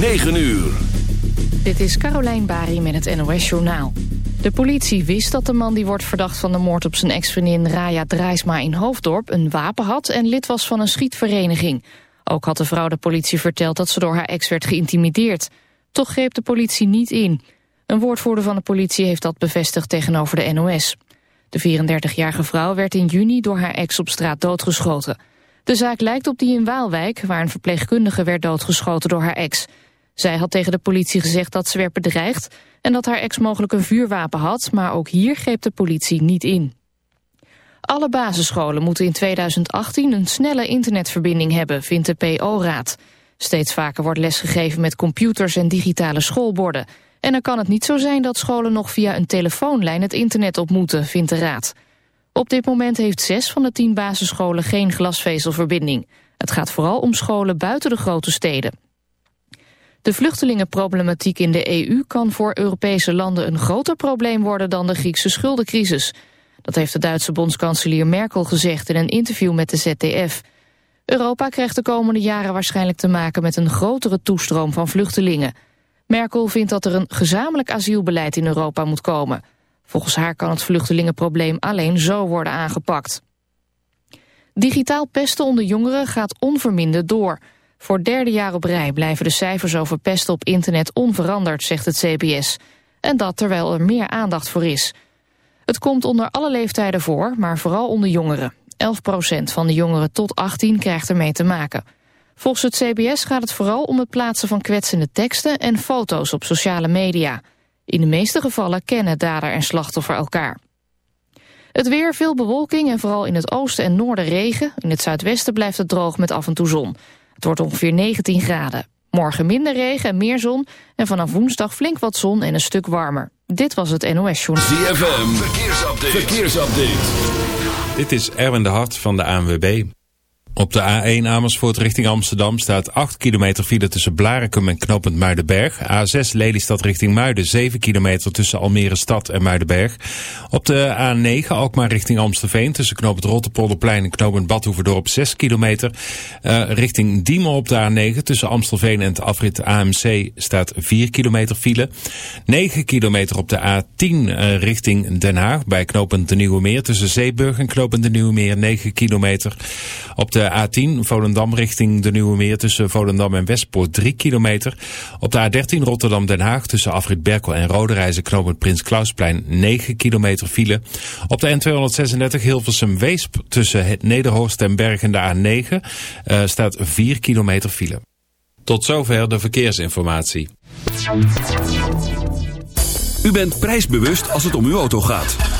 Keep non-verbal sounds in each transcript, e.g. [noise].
9 uur. Dit is Carolijn Bari met het NOS Journaal. De politie wist dat de man die wordt verdacht van de moord op zijn ex-vriendin Raya Drijsma in Hoofddorp een wapen had en lid was van een schietvereniging. Ook had de vrouw de politie verteld dat ze door haar ex werd geïntimideerd. Toch greep de politie niet in. Een woordvoerder van de politie heeft dat bevestigd tegenover de NOS. De 34-jarige vrouw werd in juni door haar ex op straat doodgeschoten. De zaak lijkt op die in Waalwijk, waar een verpleegkundige werd doodgeschoten door haar ex. Zij had tegen de politie gezegd dat ze werd bedreigd en dat haar ex mogelijk een vuurwapen had, maar ook hier greep de politie niet in. Alle basisscholen moeten in 2018 een snelle internetverbinding hebben, vindt de PO-raad. Steeds vaker wordt lesgegeven met computers en digitale schoolborden. En dan kan het niet zo zijn dat scholen nog via een telefoonlijn het internet op moeten, vindt de raad. Op dit moment heeft zes van de tien basisscholen geen glasvezelverbinding. Het gaat vooral om scholen buiten de grote steden. De vluchtelingenproblematiek in de EU kan voor Europese landen een groter probleem worden dan de Griekse schuldencrisis. Dat heeft de Duitse bondskanselier Merkel gezegd in een interview met de ZDF. Europa krijgt de komende jaren waarschijnlijk te maken met een grotere toestroom van vluchtelingen. Merkel vindt dat er een gezamenlijk asielbeleid in Europa moet komen. Volgens haar kan het vluchtelingenprobleem alleen zo worden aangepakt. Digitaal pesten onder jongeren gaat onverminderd door. Voor derde jaar op rij blijven de cijfers over pesten op internet onveranderd, zegt het CBS. En dat terwijl er meer aandacht voor is. Het komt onder alle leeftijden voor, maar vooral onder jongeren. 11% van de jongeren tot 18 krijgt ermee te maken. Volgens het CBS gaat het vooral om het plaatsen van kwetsende teksten en foto's op sociale media. In de meeste gevallen kennen dader en slachtoffer elkaar. Het weer, veel bewolking en vooral in het oosten en noorden regen. In het zuidwesten blijft het droog met af en toe zon. Het wordt ongeveer 19 graden. Morgen minder regen en meer zon. En vanaf woensdag flink wat zon en een stuk warmer. Dit was het NOS Journal. ZFM, verkeersupdate. verkeersupdate. Dit is Erwin de Hart van de ANWB. Op de A1 Amersfoort richting Amsterdam staat 8 kilometer file tussen Blarikum en Knopend Muidenberg. A6 Lelystad richting Muiden 7 kilometer tussen Almere Stad en Muidenberg. Op de A9 Alkmaar richting Amstelveen tussen Knopend Rotterpolderplein en Knopend Badhoevedorp 6 kilometer. Uh, richting Diemen op de A9 tussen Amstelveen en het afrit AMC staat 4 kilometer file. 9 kilometer op de A10 uh, richting Den Haag bij Knopend de Nieuwe Meer tussen Zeeburg en Knopend de Nieuwe Meer 9 kilometer. Op de de A10 Volendam richting de Nieuwe Meer tussen Volendam en Westpoort 3 kilometer. Op de A13 Rotterdam-Den Haag tussen Afrit Berkel en Roderijzen knooppunt Prins Klausplein 9 kilometer file. Op de N236 Hilversum-Weesp tussen het Nederhorst en Bergen de A9 uh, staat 4 kilometer file. Tot zover de verkeersinformatie. U bent prijsbewust als het om uw auto gaat.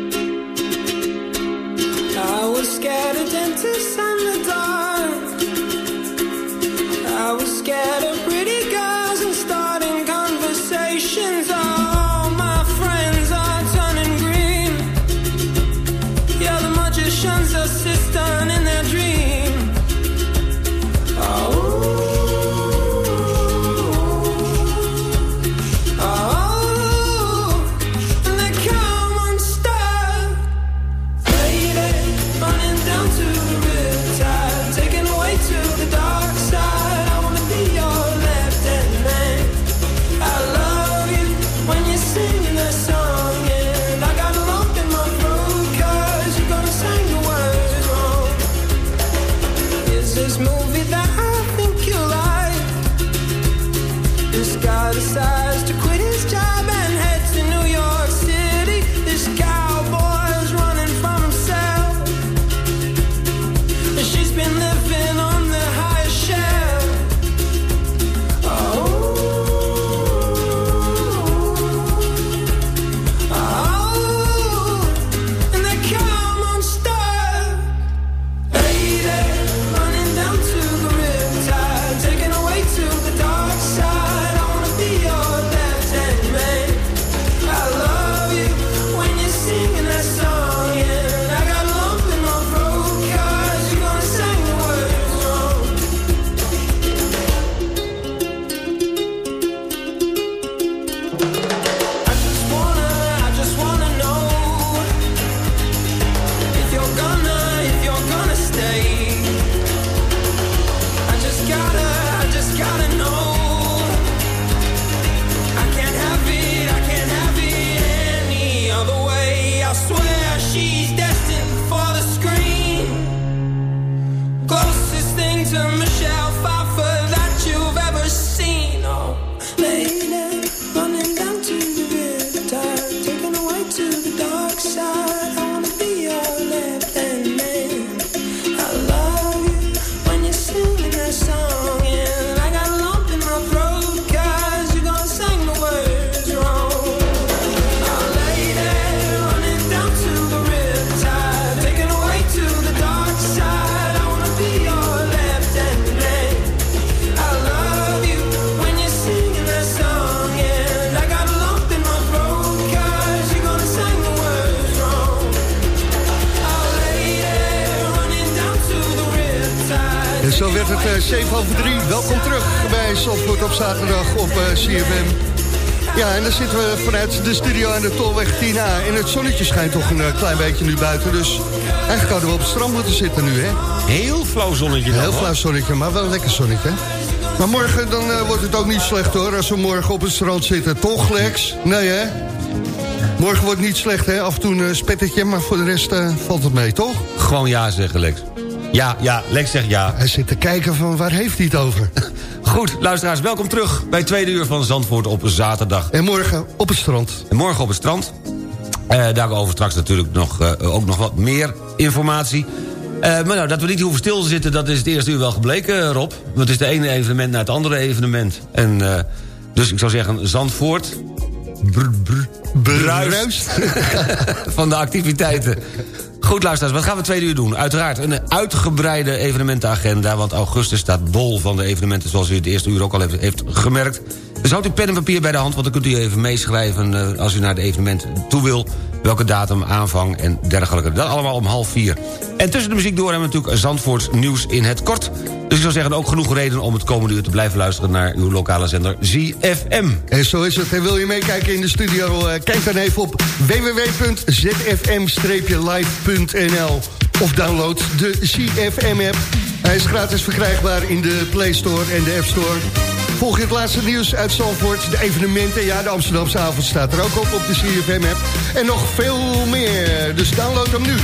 Flauw zonnetje dan, Heel flauw zonnetje, maar wel een lekker zonnetje. Maar morgen dan eh, wordt het ook niet slecht hoor, als we morgen op het strand zitten. Toch, Lex? Nee, hè? Morgen wordt niet slecht, hè? Af en toe een eh, spettetje, maar voor de rest eh, valt het mee, toch? Gewoon ja zeggen, Lex. Ja, ja, Lex zegt ja. Hij zit te kijken van waar heeft hij het over? [laughs] Goed, luisteraars, welkom terug bij tweede uur van Zandvoort op zaterdag. En morgen op het strand. En morgen op het strand. Eh, daarover straks natuurlijk nog, ook nog wat meer informatie. Eh, maar nou, dat we niet hoeven stil te zitten, dat is het eerste uur wel gebleken, eh, Rob. Want het is de ene evenement naar het andere evenement. En, eh, dus ik zou zeggen, Zandvoort... Brr, bruist [laughs] van de activiteiten. Goed, luisteraars, wat gaan we tweede uur doen? Uiteraard een uitgebreide evenementenagenda... want augustus staat bol van de evenementen... zoals u het eerste uur ook al heeft, heeft gemerkt. Dus houdt u pen en papier bij de hand... want dan kunt u even meeschrijven eh, als u naar de evenement toe wil... welke datum, aanvang en dergelijke. Dat allemaal om half vier. En tussen de muziek door hebben we natuurlijk Zandvoorts nieuws in het kort. Dus ik zou zeggen, ook genoeg reden om het komende uur te blijven luisteren... naar uw lokale zender ZFM. En zo is het. En wil je meekijken in de studio? eh, Kijk dan even op www.zfm-live.nl of download de CFM-app. Hij is gratis verkrijgbaar in de Play Store en de App Store. Volg je het laatste nieuws uit Zandvoort, de evenementen. Ja, de Amsterdamse avond staat er ook op op de CFM-app. En nog veel meer. Dus download hem nu.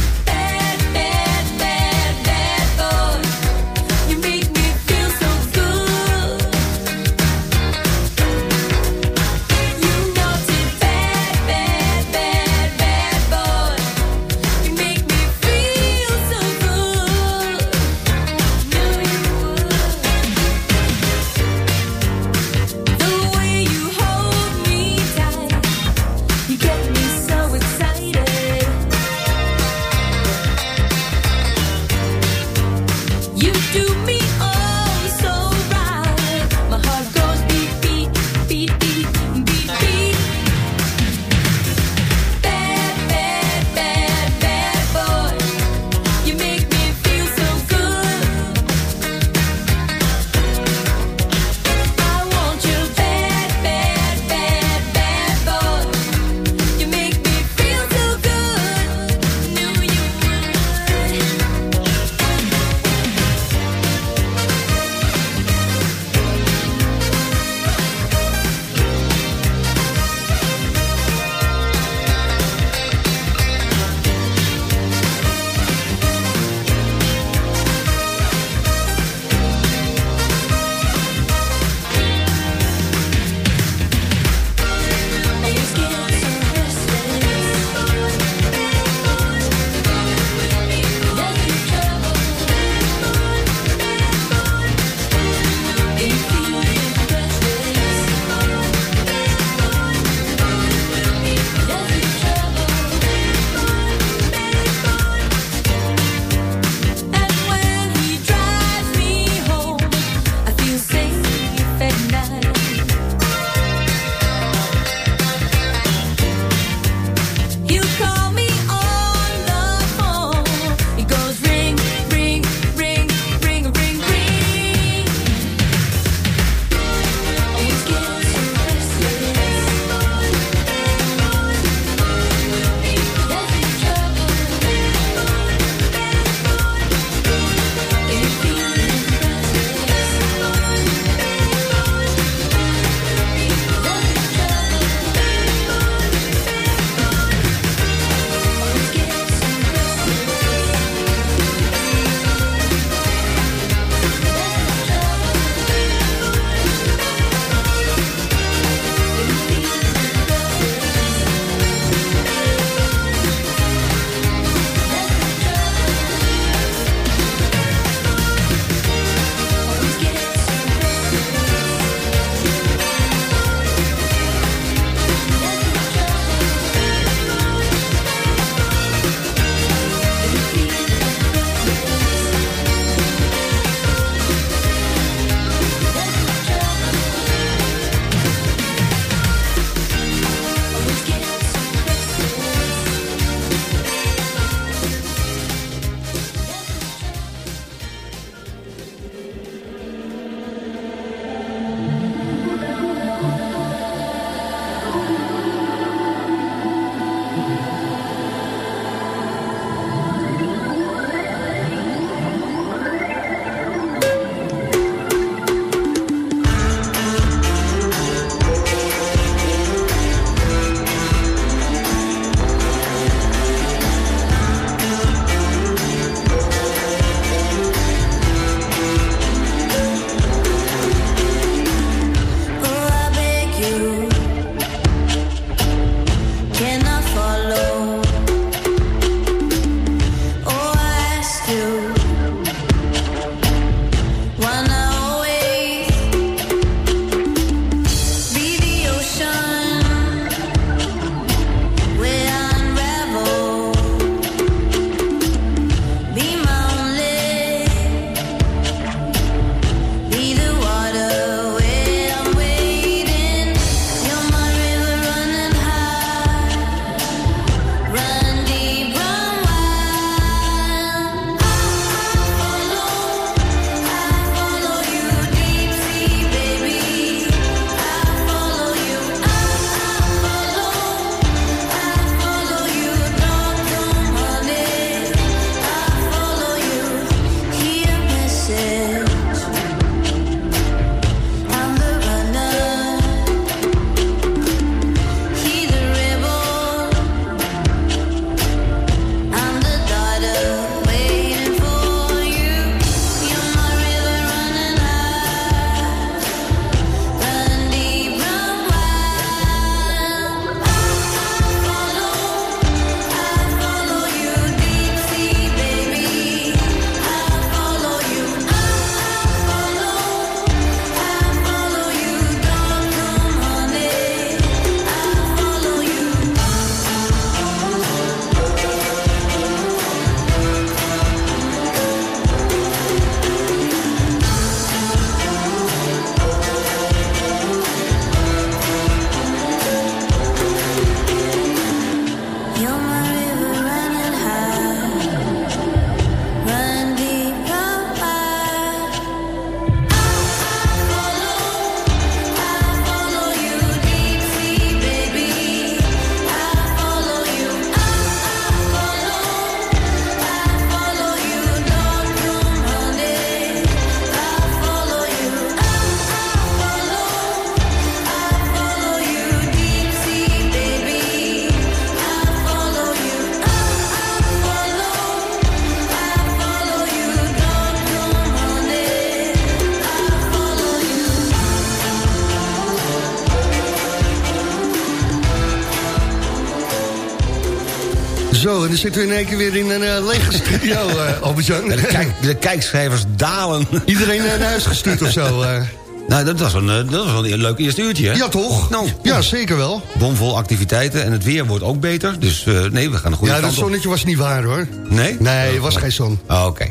En dan zitten we in één keer weer in een eh, lege studio, [laughs] eh Albert-Jan. De, kijk, de kijkcijfers dalen. Iedereen eh, naar huis gestuurd of zo. [laughs] nou, dat was, een, dat was wel een leuk eerste uurtje, hè? Ja, toch? Nou, ja, zeker wel. Bomvol activiteiten en het weer wordt ook beter. Dus nee, we gaan de goede Ja, dat op. zonnetje was niet waar, hoor. Nee? Nee, het was geen zon. Oh, Oké.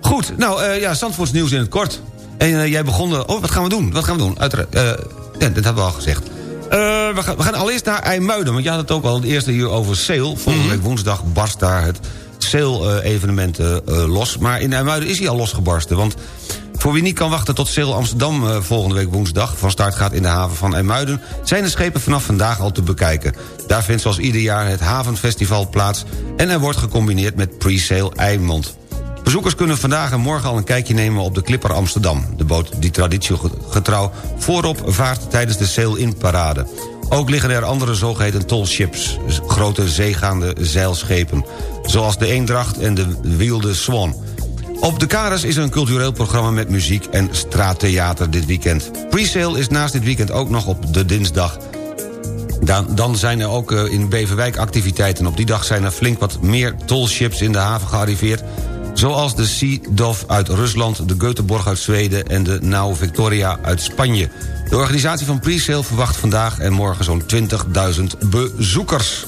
Goed, nou ja, Zandvoorts nieuws in het kort. En jij begon... oh, wat gaan we doen? Wat gaan we doen? Uiteraard, ja, dat hebben we al gezegd. Eh, we, gaan, we gaan allereerst naar IJmuiden. Want je had het ook al het eerste uur over Sale. Volgende week woensdag barst daar het Sale-evenement eh, eh, los. Maar in IJmuiden is hij al losgebarsten. Want voor wie niet kan wachten tot Sale Amsterdam volgende week woensdag... van start gaat in de haven van IJmuiden... zijn de schepen vanaf vandaag al te bekijken. Daar vindt zoals ieder jaar het Havenfestival plaats... en er wordt gecombineerd met pre-sale Eimond. Bezoekers kunnen vandaag en morgen al een kijkje nemen op de Clipper Amsterdam. De boot die traditiegetrouw voorop vaart tijdens de sail-in-parade. Ook liggen er andere zogeheten tollships, grote zeegaande zeilschepen... zoals de Eendracht en de Wilde Swan. Op de Karas is een cultureel programma met muziek en straattheater dit weekend. Presale is naast dit weekend ook nog op de dinsdag. Dan, dan zijn er ook eh, in Beverwijk activiteiten. Op die dag zijn er flink wat meer tollships in de haven gearriveerd... zoals de Sea Dove uit Rusland, de Göteborg uit Zweden... en de Nau Victoria uit Spanje. De organisatie van Presale verwacht vandaag en morgen zo'n 20.000 bezoekers.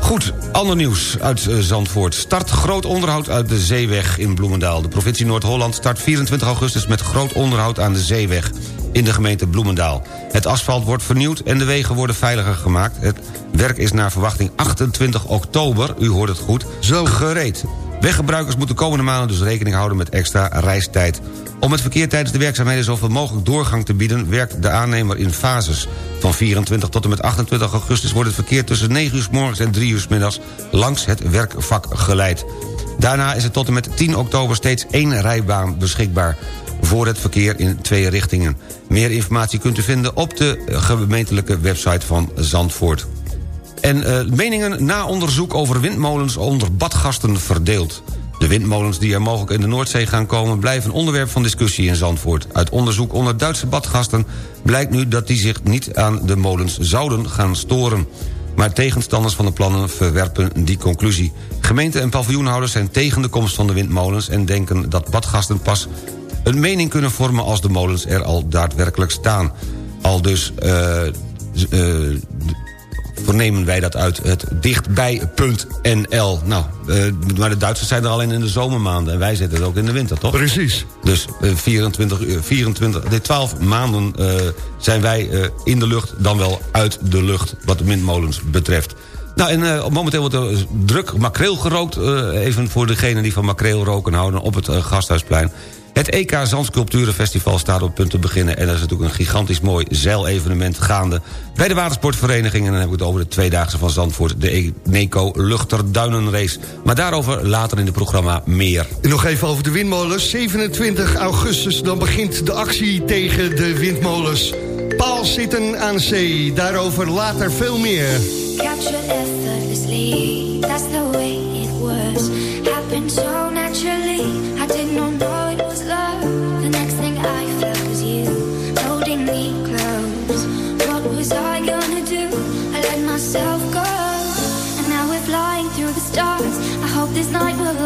Goed, ander nieuws uit eh, Zandvoort. Start groot onderhoud uit de Zeeweg in Bloemendaal. De provincie Noord-Holland start 24 augustus met groot onderhoud aan de Zeeweg in de gemeente Bloemendaal. Het asfalt wordt vernieuwd en de wegen worden veiliger gemaakt. Het werk is naar verwachting 28 oktober, u hoort het goed, Zo. gereed. Weggebruikers moeten komende maanden dus rekening houden met extra reistijd. Om het verkeer tijdens de werkzaamheden zoveel mogelijk doorgang te bieden... werkt de aannemer in fases. Van 24 tot en met 28 augustus wordt het verkeer tussen 9 uur s morgens en 3 uur s middags... langs het werkvak geleid. Daarna is het tot en met 10 oktober steeds één rijbaan beschikbaar voor het verkeer in twee richtingen. Meer informatie kunt u vinden op de gemeentelijke website van Zandvoort. En eh, meningen na onderzoek over windmolens onder badgasten verdeeld. De windmolens die er mogelijk in de Noordzee gaan komen... blijven onderwerp van discussie in Zandvoort. Uit onderzoek onder Duitse badgasten blijkt nu dat die zich niet aan de molens zouden gaan storen. Maar tegenstanders van de plannen verwerpen die conclusie. Gemeenten en paviljoenhouders zijn tegen de komst van de windmolens... en denken dat badgasten pas een mening kunnen vormen... als de molens er al daadwerkelijk staan. Al dus... eh, vernemen wij dat uit het dichtbij.nl. Nou, eh, maar de Duitsers zijn er alleen in de zomermaanden... en wij zitten het ook in de winter, toch? Precies. Dus eh, 24, uur- 24, nee, 12 maanden eh, zijn wij eh, in de lucht... dan wel uit de lucht, wat de windmolens betreft. Nou, en momenteel wordt er druk makreel gerookt. even voor degenen die van makreel roken houden op het Gasthuisplein. Het EK Zandsculpturenfestival staat op punt te beginnen... en er is natuurlijk een gigantisch mooi zeilevenement gaande... bij de watersportvereniging. En dan heb ik het over de tweedaagse van Zandvoort... de Eneco Luchterduinenrace. Maar daarover later in het programma meer. En nog even over de windmolens. 27 augustus, dan begint de actie tegen de windmolens. Paal zitten aan zee, daarover later veel meer. Captured effortlessly, that's the way it was. Happened so naturally, I did not know this night will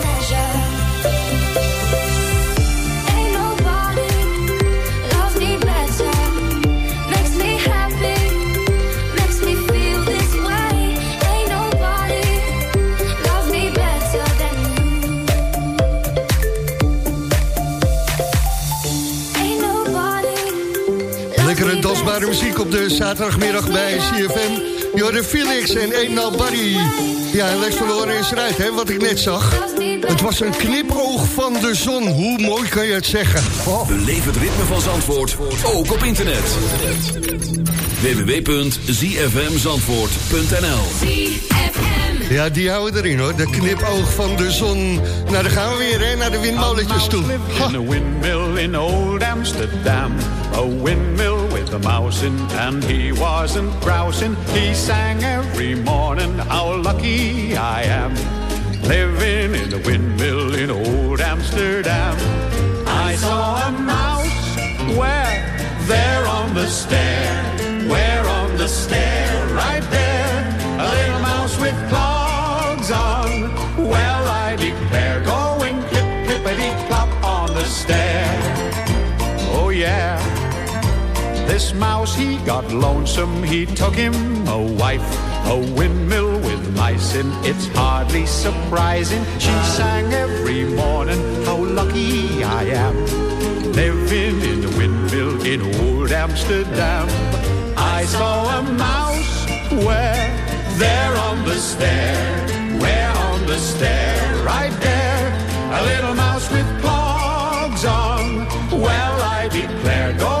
Lekkere muziek op de zaterdagmiddag bij CFM. Jorre Felix en Ain't Nobody. Ja, en Lex van de Hoorn is eruit, hè, wat ik net zag. Het was een knipoog van de zon. Hoe mooi kan je het zeggen? Oh. Beleef het ritme van Zandvoort, ook op internet. www.zfmzandvoort.nl Ja, die houden erin hoor. De knipoog van de zon. Nou, dan gaan we weer hè, naar de windmolentjes toe. Ha. A windmill with a mouse in, and he wasn't grousing. He sang every morning, how lucky I am, living in a windmill in old Amsterdam. I saw a mouse where there on the stair, where on the stair, right there, a little mouse with clogs on. Well, I declare, going clip clippity clop on the stair. Oh yeah. This mouse, he got lonesome, he took him a wife. A windmill with mice in, it's hardly surprising. She sang every morning, how lucky I am. Living in the windmill in old Amsterdam. I saw a mouse where, there on the stair, where on the stair, right there, a little mouse with clogs on. Well, I declare, clop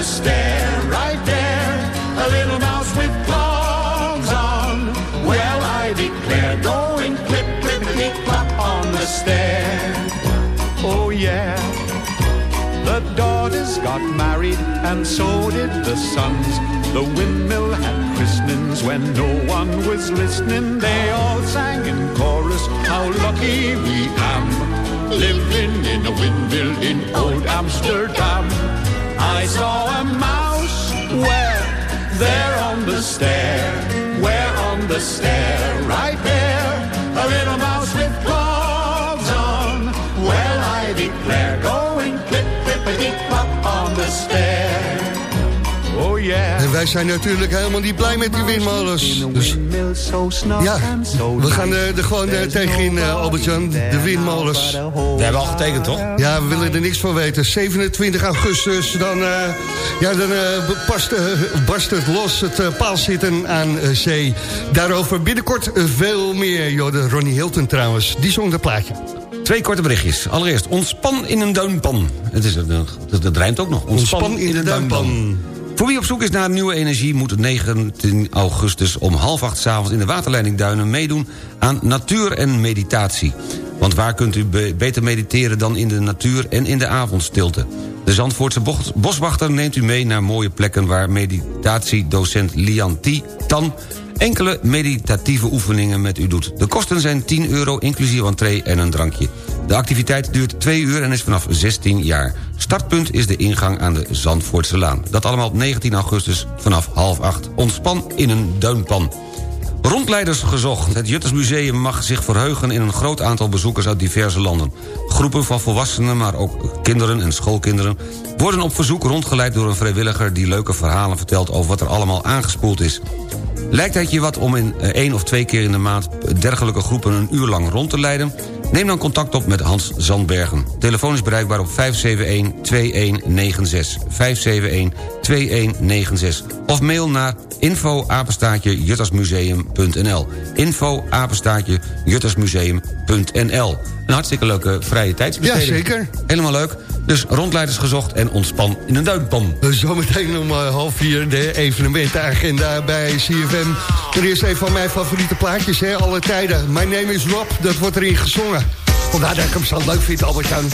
the stair, right there, a little mouse with clogs on. Well, I declare, going clip, clippity clop on the stair. Oh, yeah. The daughters got married, and so did the sons. The windmill had christenings when no one was listening. They all sang in chorus, How lucky we am, living in a windmill in old Amsterdam. I saw a mouse where, there on the stair, where on the stair, right there, a little mouse yeah. En wij zijn natuurlijk helemaal niet blij met die windmolens. Dus ja, we gaan eh, er gewoon eh, tegenin, eh, Albert-Jan. De windmolens. We hebben al getekend, toch? Ja, we willen er niks van weten. 27 augustus, dan, eh, ja, dan eh, past, barst het los, het paalzitten aan eh, zee. Daarover binnenkort veel meer. Joh, de Ronnie Hilton trouwens, die zong dat plaatje. Twee korte berichtjes. Allereerst, ontspan in een duinpan. Het is, een- dat, dat rijmt ook nog. Ontspan in de duinpan. Voor wie op zoek is naar nieuwe energie... moet 19 augustus om half acht 's avonds in de waterleiding Duinen meedoen aan natuur en meditatie. Want waar kunt u be- beter mediteren dan in de natuur en in de avondstilte? De Zandvoortse boswachter neemt u mee naar mooie plekken... waar meditatiedocent Lian Ti Tan enkele meditatieve oefeningen met u doet. De kosten zijn 10 euro, inclusief entree en een drankje. De activiteit duurt 2 uur en is vanaf 16 jaar. Startpunt is de ingang aan de Zandvoortse Laan. Dat allemaal op 19 augustus vanaf half acht. Ontspan in een duinpan. Rondleiders gezocht. Het Juttersmuseum mag zich verheugen in een groot aantal bezoekers uit diverse landen. Groepen van volwassenen, maar ook kinderen en schoolkinderen... worden op verzoek rondgeleid door een vrijwilliger... die leuke verhalen vertelt over wat er allemaal aangespoeld is. Lijkt het je wat om in eh, één of twee keer in de maand dergelijke groepen een uur lang rond te leiden? Neem dan contact op met Hans Zandbergen. Telefoon is bereikbaar op 571-2196. 571-2196. Of mail naar info apenstaatje juttersmuseum.nl info apenstaatje juttersmuseum.nl Een hartstikke leuke vrije tijdsbesteding. Ja, zeker. Helemaal leuk. Dus rondleiders gezocht en ontspan in een duinpan. Zometeen om eh, half vier de evenementenagenda bij CFM. Er is een van mijn favoriete plaatjes, hè, alle tijden. My name is Rob, dat wordt erin gezongen. Vandaar dat ik hem zo leuk vind, Albert-Jan.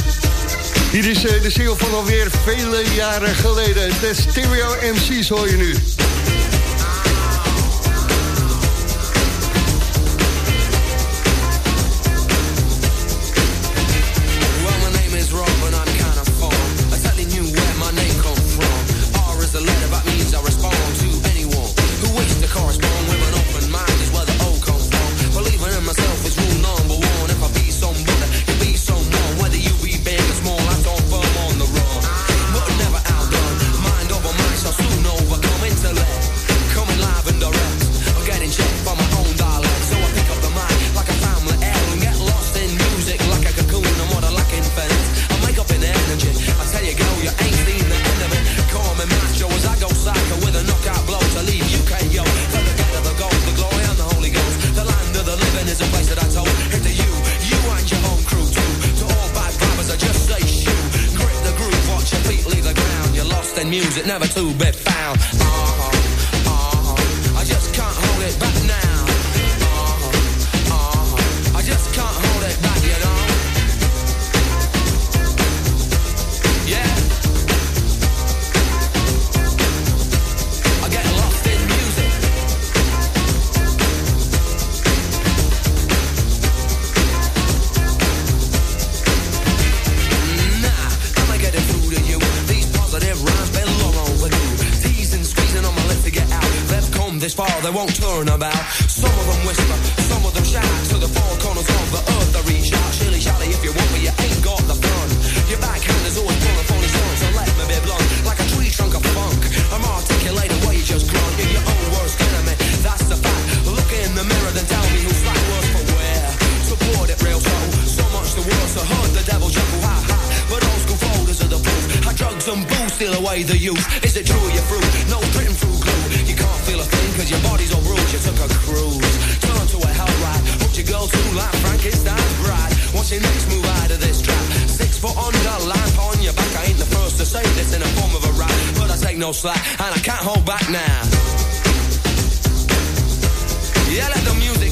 Hier is eh, de single van alweer vele jaren geleden. De Stereo MC's hoor je nu. Steal away the youth. Is it true you're through? No written through glue. You can't feel a thing cause your body's all bruised. You took a cruise. Turn to a hell ride. Hooked your girl too like Frankenstein's bride. What's your next move out of this trap? Six foot under, lamp on your back. I ain't the first to say this in a form of a rap. But I take no slack and I can't hold back now. Yeah, let the music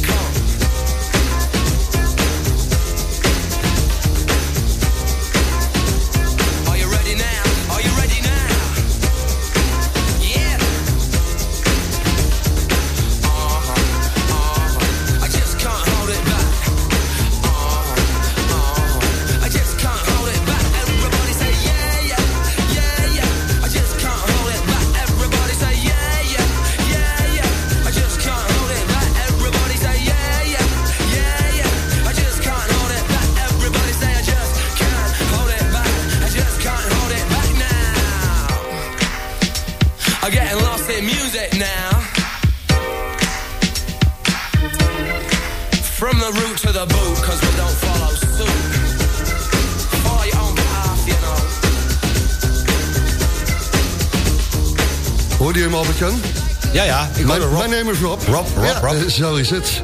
Ja, ja, ik Mijn Rob. mijn naam is Rob. Rob, Rob, Ja, Rob. eh, zo is het.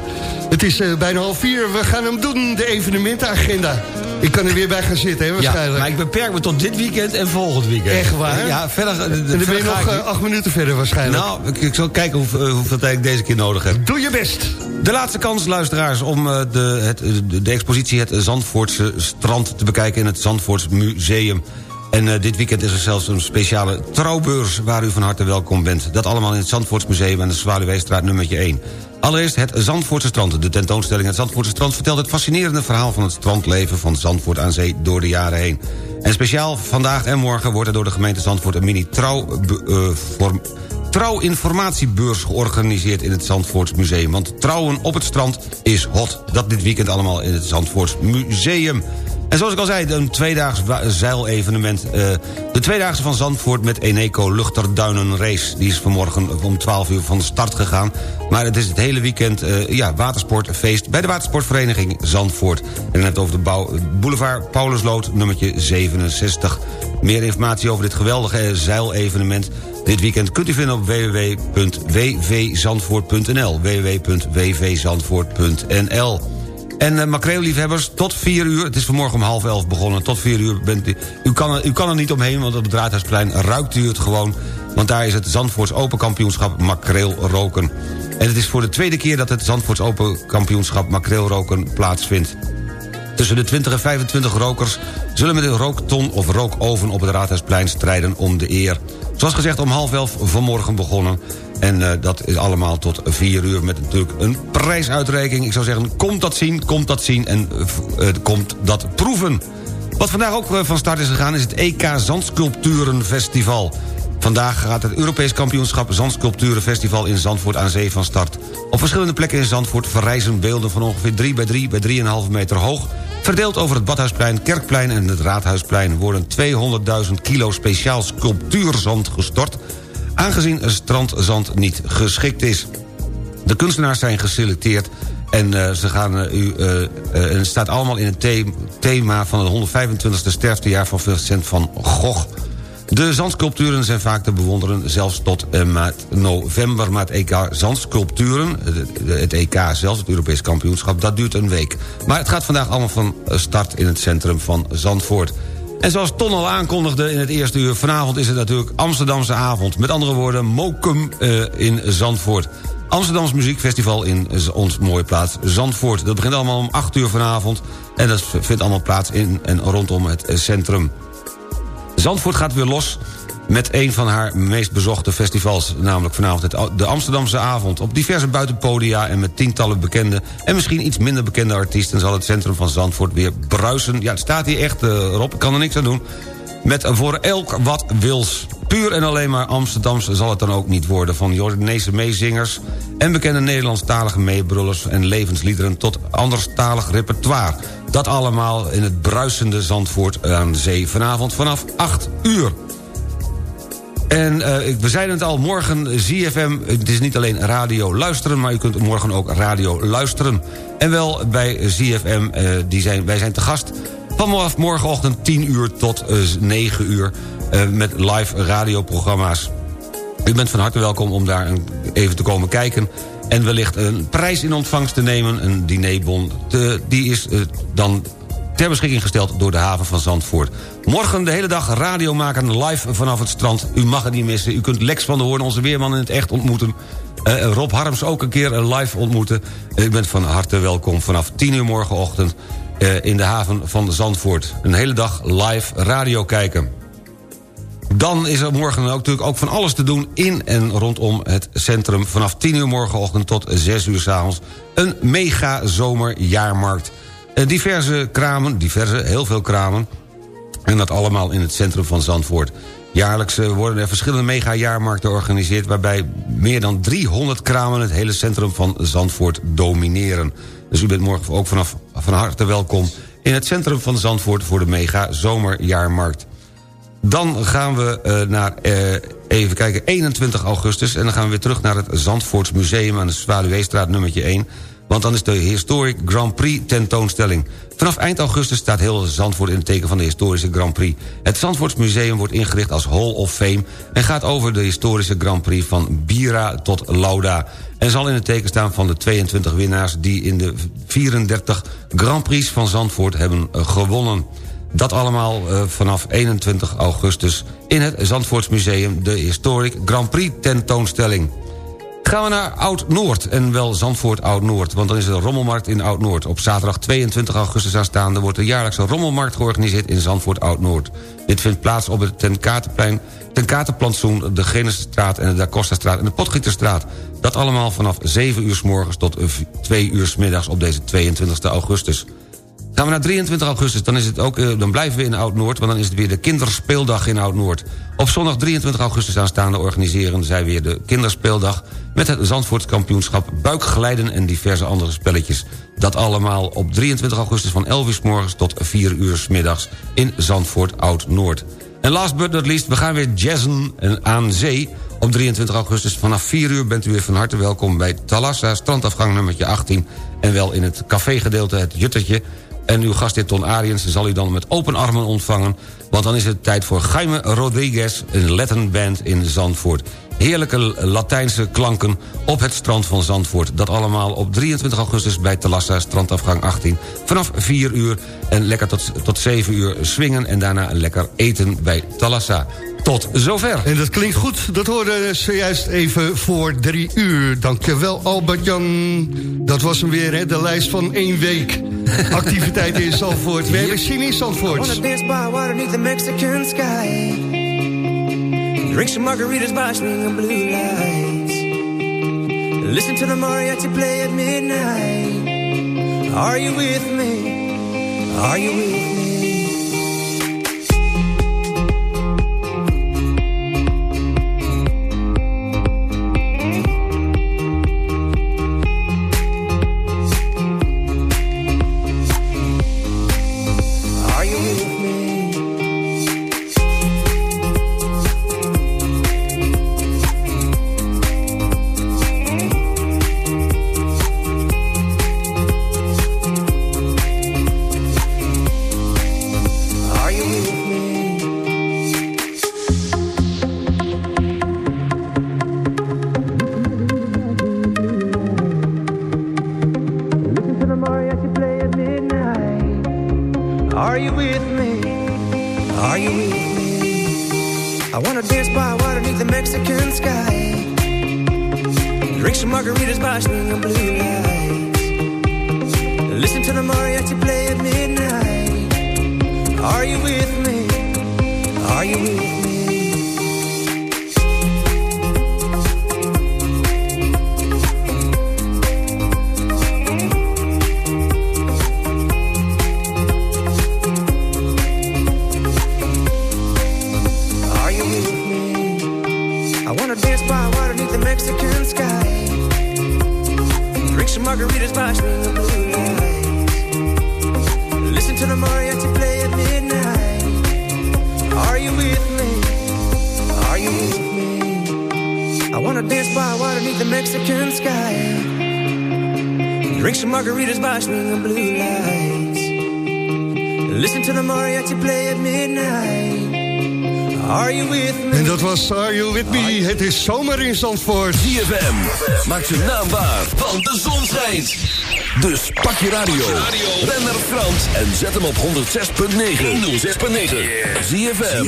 Het is eh, bijna half vier. We gaan hem doen, de evenementenagenda. Ik kan er weer bij gaan zitten, hè, Ja, waarschijnlijk. maar ik beperk me tot dit weekend en volgend weekend. Echt waar? Ja, verder, de, en dan ben je nog eh, acht minuten verder waarschijnlijk. Nou, ik, ik zal kijken hoe, eh, hoeveel tijd ik deze keer nodig heb. Doe je best. De laatste kans, luisteraars, om eh, de, het, de, de expositie... het Zandvoortse strand te bekijken in het Zandvoorts Museum. En eh, dit weekend is er zelfs een speciale trouwbeurs... waar u van harte welkom bent. Dat allemaal in het Zandvoorts Museum aan de Zwaluweestraat nummertje 1. Allereerst het Zandvoortse strand. De tentoonstelling Het Zandvoortse strand vertelt het fascinerende verhaal... van het strandleven van Zandvoort aan zee door de jaren heen. En speciaal vandaag en morgen wordt er door de gemeente Zandvoort... een mini-trouw... eh, trouwinformatiebeurs georganiseerd in het Zandvoorts Museum. Want trouwen op het strand is hot. Dat dit weekend allemaal in het Zandvoorts Museum. En zoals ik al zei, een tweedaags zeilevenement. eh, de tweedaagse van Zandvoort met Eneco Luchterduinen Race. Die is vanmorgen om 12 uur van de start gegaan. Maar het is het hele weekend eh, ja, watersportfeest... bij de watersportvereniging Zandvoort. En dan hebt over de bouw, boulevard Paulusloot nummertje 67. Meer informatie over dit geweldige eh, zeilevenement... dit weekend kunt u vinden op www.wvzandvoort.nl www.wvzandvoort.nl en uh, makreelliefhebbers, tot 4 uur... het is vanmorgen om half elf begonnen, tot 4 uur bent u... Kan, u kan er niet omheen, want op het Raadhuisplein ruikt u het gewoon... want daar is het Zandvoorts Open Kampioenschap makreelroken. En het is voor de tweede keer dat het Zandvoorts Open Kampioenschap makreelroken plaatsvindt. Tussen de 20 en 25 rokers zullen met een rookton of rookoven op het Raadhuisplein strijden om de eer. Zoals gezegd om half elf vanmorgen begonnen. En uh, dat is allemaal tot 4 uur met natuurlijk een prijsuitreiking. Ik zou zeggen, komt dat zien, komt dat zien en uh, komt dat proeven. Wat vandaag ook uh, van start is gegaan is het EK Zandsculpturenfestival. Vandaag gaat het Europees kampioenschap Zandsculpturenfestival in Zandvoort aan zee van start. Op verschillende plekken in Zandvoort verrijzen beelden van ongeveer 3 bij 3 bij 3,5 meter hoog... Verdeeld over het Badhuisplein, Kerkplein en het Raadhuisplein... worden 200.000 kilo speciaal sculptuurzand gestort... aangezien strandzand niet geschikt is. De kunstenaars zijn geselecteerd en uh, ze gaan, uh, u, uh, het staat allemaal in het thema van het 125e sterftejaar van Vincent van Gogh. De zandsculpturen zijn vaak te bewonderen, zelfs tot met november. Maar het EK Zandsculpturen, het EK zelfs, het Europees kampioenschap... dat duurt een week. Maar het gaat vandaag allemaal van start in het centrum van Zandvoort. En zoals Ton al aankondigde in het eerste uur... vanavond is het natuurlijk Amsterdamse avond. Met andere woorden, Mokum uh, in Zandvoort. Amsterdams Muziekfestival in ons mooie plaats Zandvoort. Dat begint allemaal om 8 uur vanavond... en dat vindt allemaal plaats in en rondom het centrum. Zandvoort gaat weer los met een van haar meest bezochte festivals... namelijk vanavond de Amsterdamse avond. Op diverse buitenpodia en met tientallen bekende... en misschien iets minder bekende artiesten... zal het centrum van Zandvoort weer bruisen. Ja, het staat hier echt, uh, Rob, ik kan er niks aan doen. Met voor elk wat wils. Puur en alleen maar Amsterdamse zal het dan ook niet worden... van Jordaanese meezingers en bekende Nederlandstalige meebrullers... en levensliederen tot anderstalig repertoire. Dat allemaal in het bruisende Zandvoort aan zee vanavond vanaf 8 uur. En uh, we zeiden het al, morgen ZFM, het is niet alleen radio luisteren... maar u kunt morgen ook radio luisteren. En wel bij ZFM, uh, die zijn, wij zijn te gast... vanaf morgenochtend 10 uur tot uh, 9 uur... Uh, met live radioprogramma's. U bent van harte welkom om daar even te komen kijken... en wellicht een prijs in ontvangst te nemen, een dinerbon. Die is dan ter beschikking gesteld door de haven van Zandvoort. Morgen de hele dag radio maken live vanaf het strand. U mag het niet missen. U kunt Lex van der Hoorn, onze weerman in het echt ontmoeten. Uh, Rob Harms ook een keer live ontmoeten. U bent van harte welkom vanaf 10 uur morgenochtend... In de haven van Zandvoort. Een hele dag live radio kijken. Dan is er morgen ook, natuurlijk ook van alles te doen in en rondom het centrum. Vanaf 10 uur morgenochtend tot 6 uur s'avonds. Een mega zomerjaarmarkt. Uh, diverse kramen, diverse, heel veel kramen. En dat allemaal in het centrum van Zandvoort. Jaarlijks uh, worden er verschillende mega-jaarmarkten georganiseerd... waarbij meer dan 300 kramen het hele centrum van Zandvoort domineren. Dus u bent morgen ook vanaf van harte welkom... in het centrum van Zandvoort voor de mega-zomerjaarmarkt. Dan gaan we uh, naar, even kijken, 21 augustus... en dan gaan we weer terug naar het Zandvoorts Museum... aan de Zwaluweestraat nummertje 1... want dan is de Historic Grand Prix tentoonstelling. Vanaf eind augustus staat heel Zandvoort in het teken van de historische Grand Prix. Het Zandvoorts Museum wordt ingericht als Hall of Fame... en gaat over de historische Grand Prix van Bira tot Lauda... en zal in het teken staan van de 22 winnaars... die in de 34 Grand Prix van Zandvoort hebben gewonnen... Dat allemaal uh, vanaf 21 augustus in het Zandvoortsmuseum... de Historic Grand Prix tentoonstelling. Gaan we naar Oud-Noord, en wel Zandvoort Oud-Noord... want dan is er een rommelmarkt in Oud-Noord. Op zaterdag 22 augustus aanstaande wordt de jaarlijkse rommelmarkt georganiseerd... in Zandvoort Oud-Noord. Dit vindt plaats op het Tenkatenplein, Tenkatenplantsoen... de Genesestraat en de Da Costa-straat en de Potgieterstraat. Dat allemaal vanaf 7 uur s morgens tot 2 uur s middags op deze 22 augustus. Gaan we naar 23 augustus, dan, is het ook, eh, dan blijven we in Oud-Noord... want dan is het weer de kinderspeeldag in Oud-Noord. Op zondag 23 augustus aanstaande organiseren zij weer de kinderspeeldag... met het Zandvoortskampioenschap buikglijden en diverse andere spelletjes. Dat allemaal op 23 augustus van 11 uur s morgens tot 4 uur s middags... in Zandvoort Oud-Noord. En last but not least, we gaan weer jazzen aan zee... Op 23 augustus vanaf 4 uur bent u weer van harte welkom bij Talassa... strandafgang nummertje 18 en wel in het cafégedeelte het Juttertje... En uw gastheer Ton Ariens zal u dan met open armen ontvangen... want dan is het tijd voor Jaime Rodriguez, een Latin band in Zandvoort. Heerlijke Latijnse klanken op het strand van Zandvoort. Dat allemaal op 23 augustus bij Talassa, strandafgang 18. Vanaf 4 uur en lekker tot, tot 7 uur swingen... en daarna lekker eten bij Talassa. Tot zover. En dat klinkt goed. Dat hoorde we zojuist even voor drie uur. Dankjewel Albert-Jan. Dat was hem weer, hè, de lijst van één week. [laughs] Activiteiten in Zandvoort. We hebben zin in Zandvoort. Drink some margaritas by swinging blue lights. Listen to the mariachi play at midnight. Are you with me? Are you with me? Swinging blue lights. Listen to the mariachi play at midnight. Are you with me? En dat was Are You With Me. Het is zomer in Zandvoort. ZFM, maak zijn naam waar, want de zon schijnt. Dus pak je radio, ren naar Frans en zet hem op 106.9. 106.9. ZFM,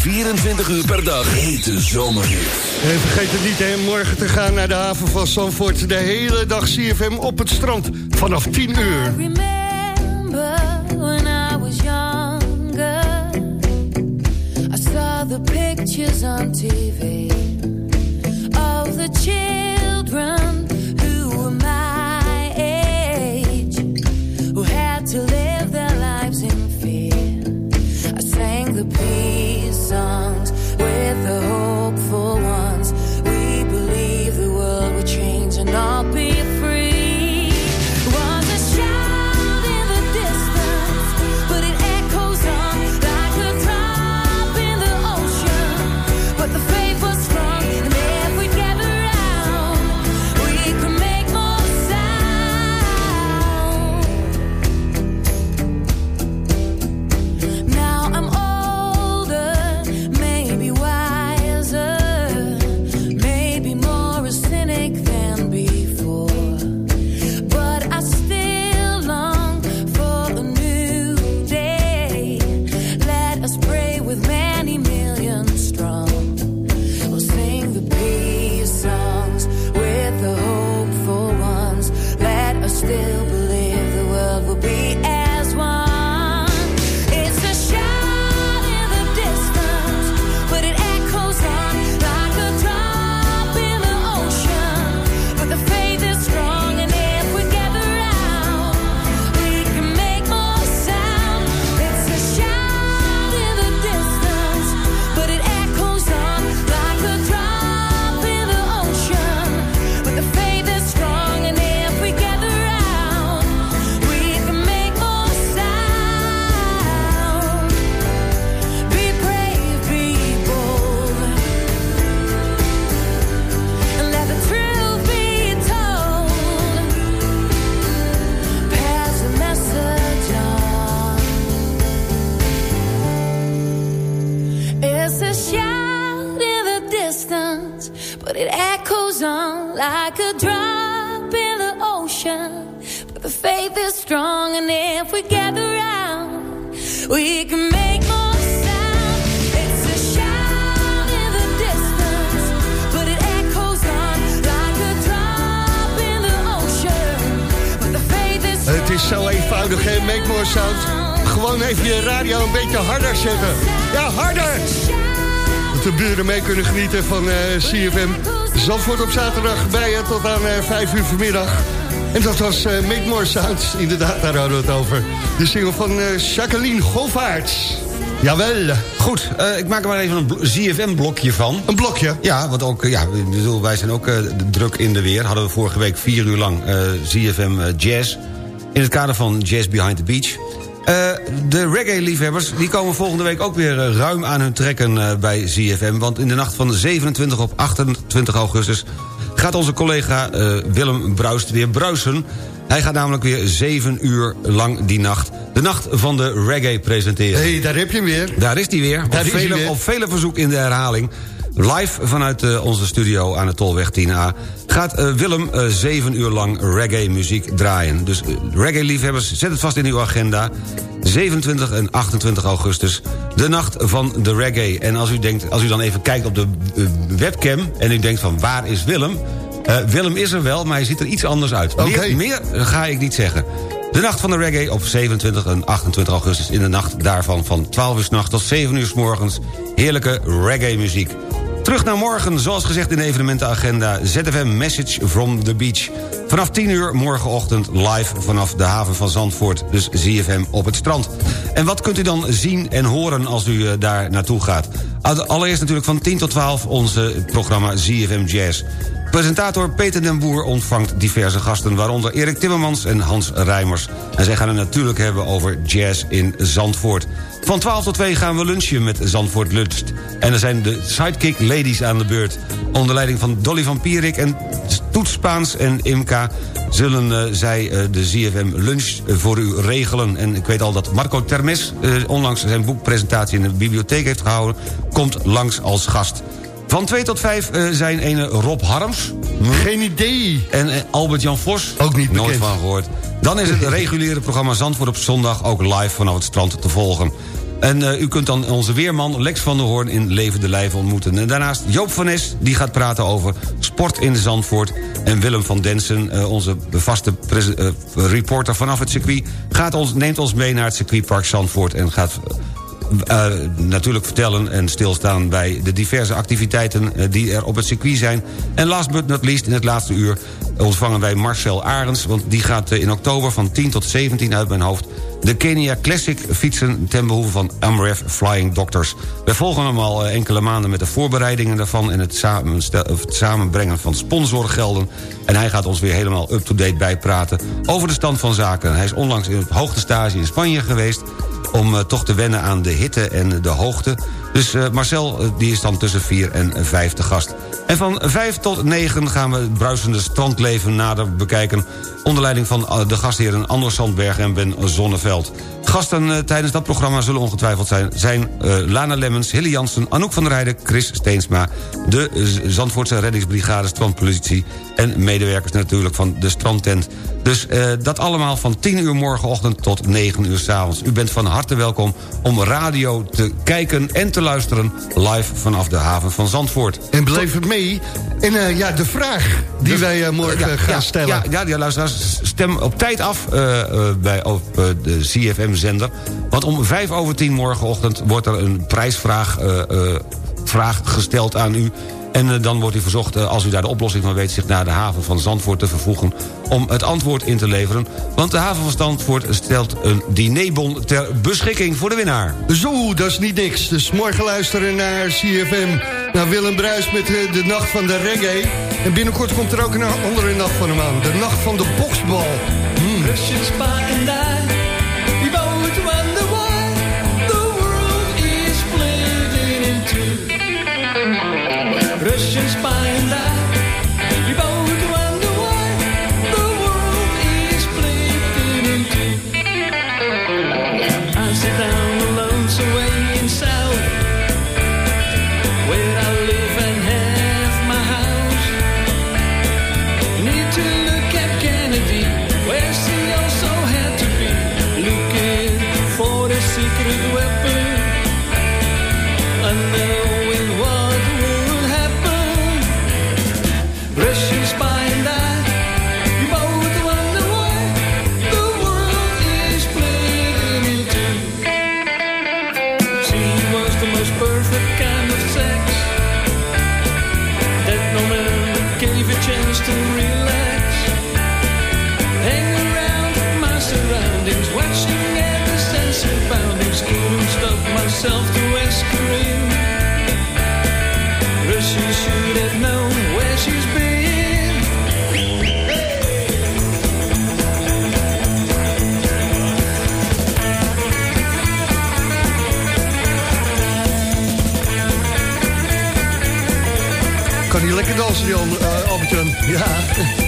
24 uur per dag. Hete zomerhit. En vergeet het niet, hè, morgen te gaan naar de haven van Zandvoort. De hele dag CFM op het strand. Vanaf 10 uur. remember when kunnen genieten van eh, CFM. Zandvoort op zaterdag bij je tot aan eh 5 uur vanmiddag. En dat was eh, Make More Sounds. Inderdaad, daar hadden we het over. De single van eh, Jacqueline Govaerts. Jawel. Goed, eh, ik maak er maar even een ZFM-blokje van. Een blokje? Ja, want ook, eh, ja, bedoel, wij zijn ook eh, druk in de weer. Hadden we vorige week vier uur lang eh, ZFM eh, Jazz. In het kader van Jazz Behind the Beach. Eh, de reggae-liefhebbers die komen volgende week ook weer eh, ruim aan hun trekken eh, bij ZFM. Want in de nacht van 27 op 28 augustus... gaat onze collega Willem Bruist weer bruisen. Hij gaat namelijk weer zeven uur lang die nacht... de nacht van de reggae presenteren. Hé, hey, daar heb je hem weer. Daar is hij weer. Daar op, is vele, weer. op vele verzoek in de herhaling. Live vanuit eh, onze studio aan de Tolweg 10A... gaat eh, Willem eh, zeven uur lang reggae-muziek draaien. Dus reggae-liefhebbers, zet het vast in uw agenda. 27 en 28 augustus, de nacht van de reggae. En als u, denkt, als u dan even kijkt op de webcam... en u denkt van waar is Willem... Willem is er wel, maar hij ziet er iets anders uit. Meer, meer ga ik niet zeggen. De nacht van de reggae op 27 en 28 augustus... in de nacht daarvan van 12 uur 's nachts tot 7 uur 's morgens... heerlijke reggae-muziek. Terug naar morgen, zoals gezegd in de evenementenagenda... ZFM Message from the Beach. Vanaf 10 uur morgenochtend live vanaf de haven van Zandvoort. Dus ZFM op het strand. En wat kunt u dan zien en horen als u eh, daar naartoe gaat? Allereerst natuurlijk van 10 tot 12 onze programma ZFM Jazz. Presentator Peter den Boer ontvangt diverse gasten... waaronder Erik Timmermans en Hans Rijmers. En zij gaan het natuurlijk hebben over jazz in Zandvoort. Van 12 tot 2 gaan we lunchen met Zandvoort Luncht. En er zijn de Sidekick Ladies aan de beurt. Onder leiding van Dolly van Pierik en Toets Spaans en Imka... zullen eh, zij eh, de ZFM Lunch eh, voor u regelen. En ik weet al dat Marco Termes onlangs zijn boekpresentatie... in de bibliotheek heeft gehouden, komt langs als gast. Van 2 tot 5 eh, zijn ene Rob Harms... Geen idee. en Albert-Jan Vos. Ook niet Nooit bekend. van gehoord. Dan is het [laughs] reguliere programma Zandvoort op zondag... ook live vanaf het strand te volgen. En eh, u kunt dan onze weerman Lex van der Hoorn in levende lijven ontmoeten. En daarnaast Joop van Nes, die gaat praten over sport in Zandvoort. En Willem van Densen, eh, onze vaste eh, reporter vanaf het circuit... Gaat ons, neemt ons mee naar het circuitpark Zandvoort... en gaat natuurlijk vertellen en stilstaan bij de diverse activiteiten die er op het circuit zijn. En last but not least, in het laatste uur ontvangen wij Marcel Arends... want die gaat eh, in oktober van 10 tot 17 uit mijn hoofd... de Kenia Classic fietsen ten behoeve van Amref Flying Doctors. Wij volgen hem al eh, enkele maanden met de voorbereidingen daarvan... en het, het samenbrengen van sponsorgelden. En hij gaat ons weer helemaal up-to-date bijpraten over de stand van zaken. Hij is onlangs in het hoogtestage in Spanje geweest om eh, toch te wennen aan de hitte en de hoogte. Dus eh, Marcel eh, die is dan tussen 4 en 5 te gast. En van 5 tot 9 gaan we het bruisende strandleven nader bekijken... onder leiding van eh, de gastheren Anders Sandberg en Ben Zonneveld. Gasten tijdens dat programma zullen ongetwijfeld zijn... Lana Lemmens, Hilly Jansen, Anouk van der Rijden, Chris Steensma... de Zandvoortse reddingsbrigade strandpolitie... en medewerkers natuurlijk van de strandtent. Dus eh, dat allemaal van 10 uur morgenochtend tot 9 uur s'avonds. U bent van harte welkom om radio te kijken en te luisteren... live vanaf de haven van Zandvoort. En beleef het mee. En eh, ja, de vraag die wij eh, morgen Ja, gaan ja, stellen. Ja, ja, ja, luisteraars, stem op tijd af bij, op de CFM-zender. Want om vijf over tien morgenochtend wordt er een prijsvraag vraag gesteld aan u. En eh, dan wordt u verzocht, eh, als u daar de oplossing van weet... zich naar de haven van Zandvoort te vervoegen om het antwoord in te leveren. Want de haven van Zandvoort stelt een dinerbon ter beschikking voor de winnaar. Zo, dat is niet niks. Dus morgen luisteren naar CFM. Naar Willem Bruis met eh, de Nacht van de Reggae. En binnenkort komt er ook een andere nacht van hem aan. De Nacht van de Boksbal. Hmm. Albert-Jan. Ja.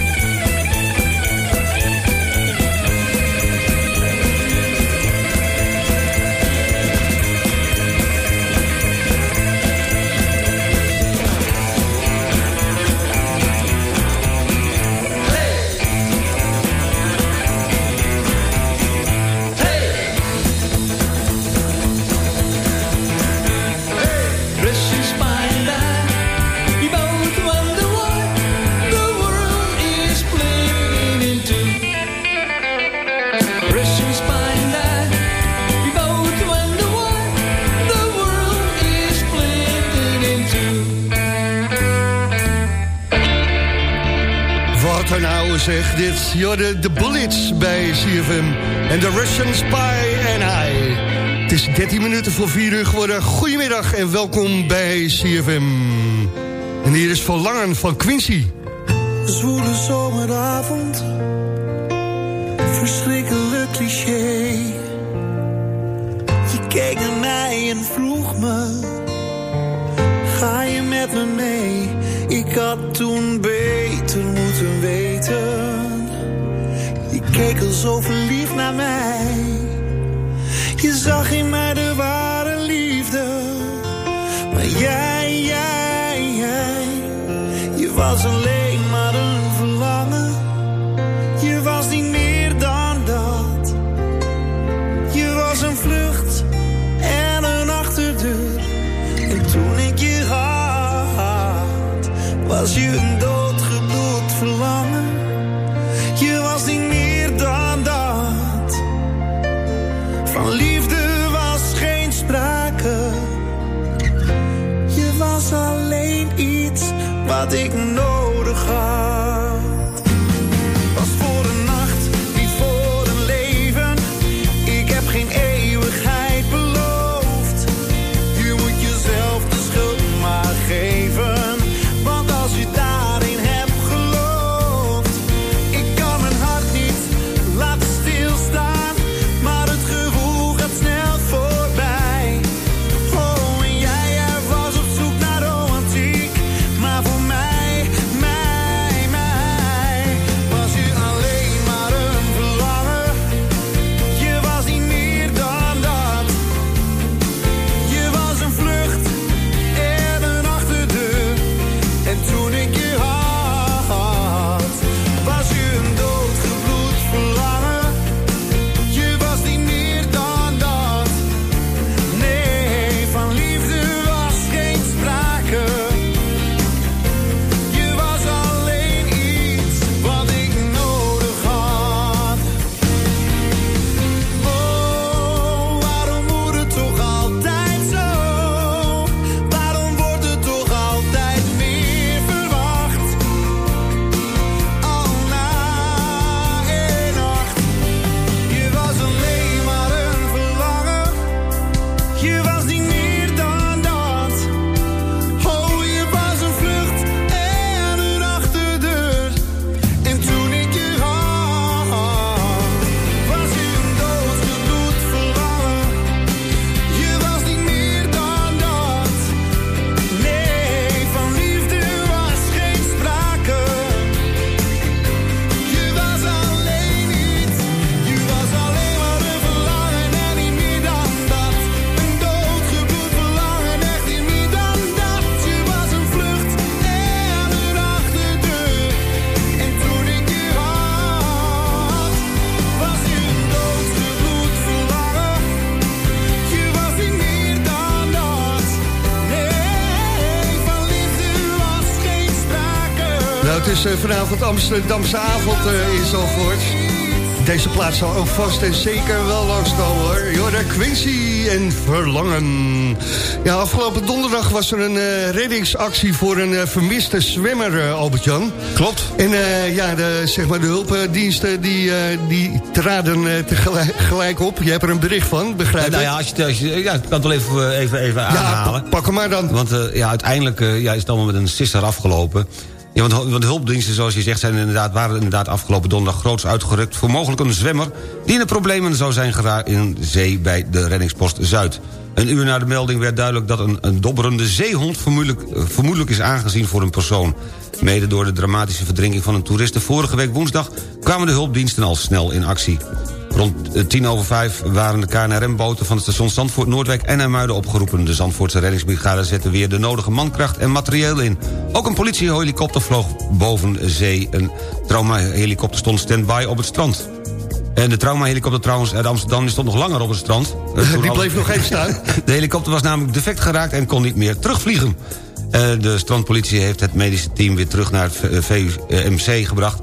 Jorde de Bullets bij CFM. En de Russian Spy and I. Het is 13 minuten voor 4 uur geworden. Goedemiddag en welkom bij CFM. En hier is Verlangen van Quincy. Zwoele zomeravond, verschrikkelijk cliché. Je keek naar mij en vroeg me, ga je met me mee? Ik had toen beter moeten weten. Keek al zo verliefd naar mij. Je zag in mij de ware liefde. Maar jij, jij, jij, je was alleen Nou, eh, vanavond Amsterdamse avond eh, in Zalvoort. Deze plaats zal ook vast en zeker wel langskomen hoor. Jorda Quincy en Verlangen. Ja, afgelopen donderdag was er een eh, reddingsactie voor een eh, vermiste zwemmer, Albert-Jan. Klopt. En ja, de, zeg maar de hulpdiensten die, die traden tegelijk gelijk op. Je hebt er een bericht van, begrijp nou ik? ja, als je, als je, ja, ik kan het wel even, even, even Ja, aanhalen. pa- pak hem maar dan. Want ja, uiteindelijk ja, is het allemaal met een sisser afgelopen. Ja, want, de hulpdiensten, zoals je zegt, zijn inderdaad, waren inderdaad afgelopen donderdag groots uitgerukt... voor mogelijk een zwemmer die in de problemen zou zijn geraakt in zee bij de reddingspost Zuid. Een uur na de melding werd duidelijk dat een, een dobberende zeehond vermoedelijk, eh, vermoedelijk is aangezien voor een persoon. Mede door de dramatische verdrinking van een toeriste vorige week woensdag... kwamen de hulpdiensten al snel in actie. Rond eh, tien over vijf waren de KNRM-boten van het station Zandvoort, Noordwijk en IJmuiden opgeroepen. De Zandvoortse reddingsbrigade zette weer de nodige mankracht en materieel in. Ook een politiehelikopter vloog boven zee. Een traumahelikopter stond stand-by op het strand. En de traumahelikopter trouwens uit Amsterdam die stond nog langer op het strand. [laughs] Eh, Die bleef nog even staan. [laughs] De helikopter was namelijk defect geraakt en kon niet meer terugvliegen. Eh, De strandpolitie heeft het medische team weer terug naar het VMC gebracht...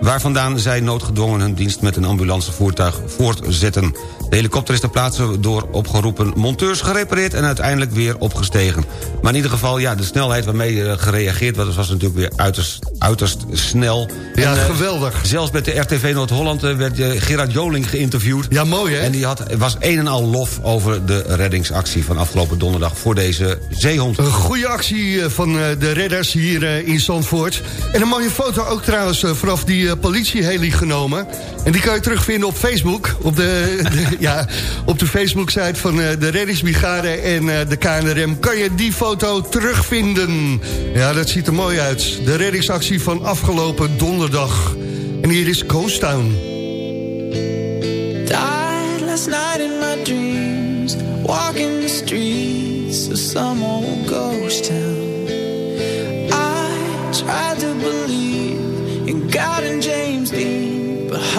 waar vandaan zij noodgedwongen hun dienst met een ambulancevoertuig voortzetten. De helikopter is ter plaatse door opgeroepen monteurs gerepareerd... en uiteindelijk weer opgestegen. Maar in ieder geval, ja, de snelheid waarmee eh, gereageerd werd... was natuurlijk weer uiterst, uiterst snel. Ja, En, eh, geweldig. Zelfs met de RTV Noord-Holland eh, werd Gerard Joling geïnterviewd. Ja, mooi hè? En die had, was een en al lof over de reddingsactie van afgelopen donderdag voor deze zeehond. Een goede actie van de redders hier in Zandvoort. En een mooie foto ook trouwens vanaf die eh, politieheli genomen. En die kan je terugvinden op Facebook. Op de, de- [laughs] ja, op de Facebook-site van eh, de reddingsbrigade en eh, de KNRM... kan je die foto terugvinden. Ja, dat ziet er mooi uit. De reddingsactie van afgelopen donderdag. En hier is Coast Town. Died last night in my dreams, walking the streets of some old ghost town.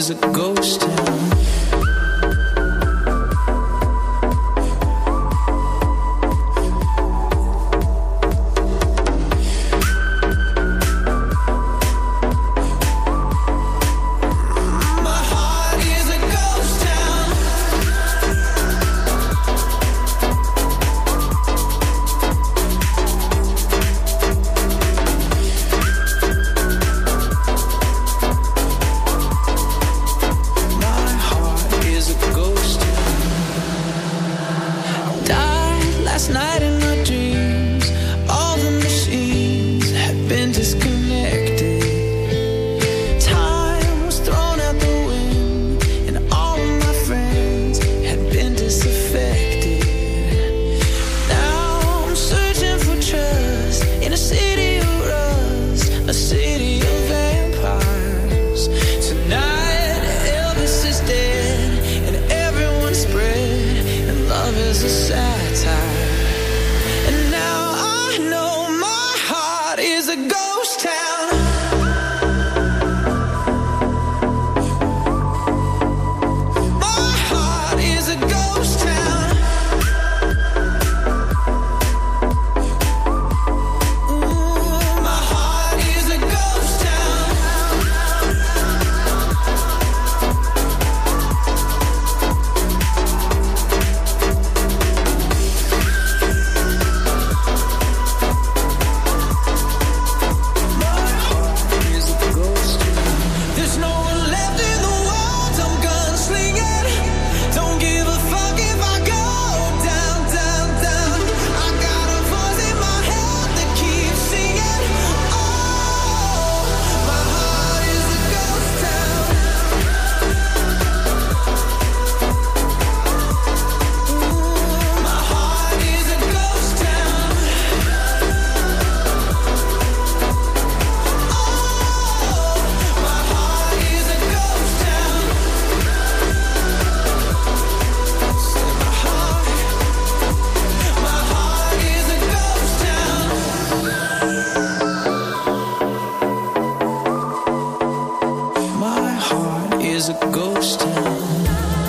Is a ghost town. this could is a ghost town.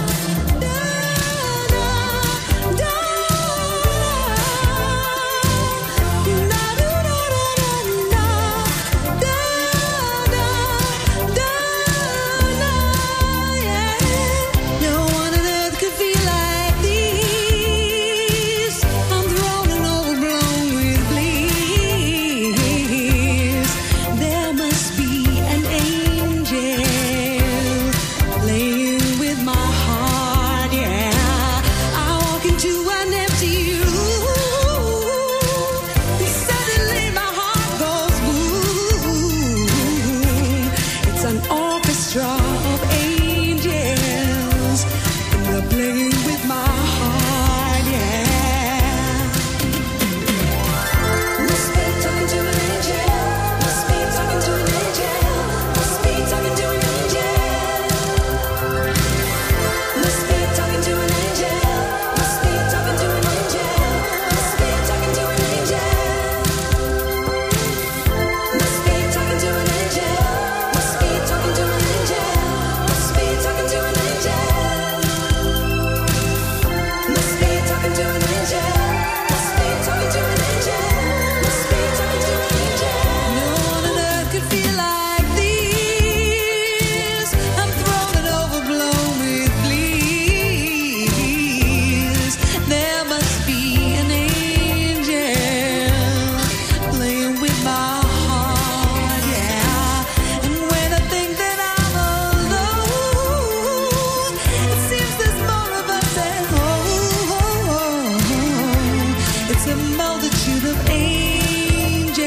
multitude of angels,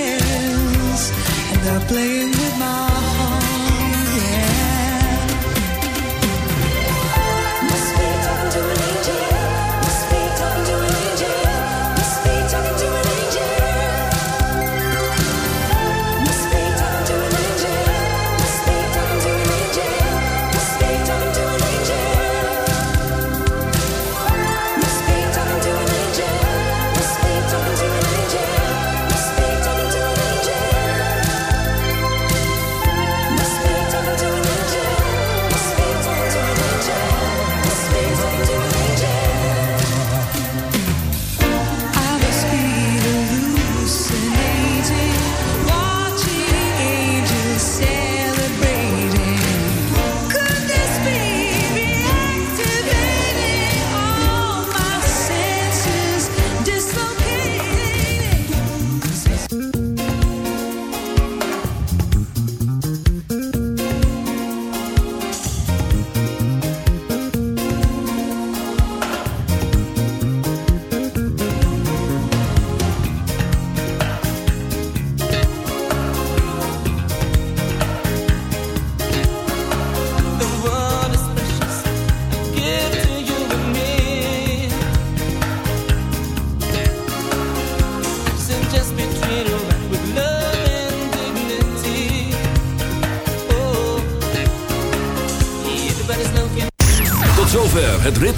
and they're playing with my heart.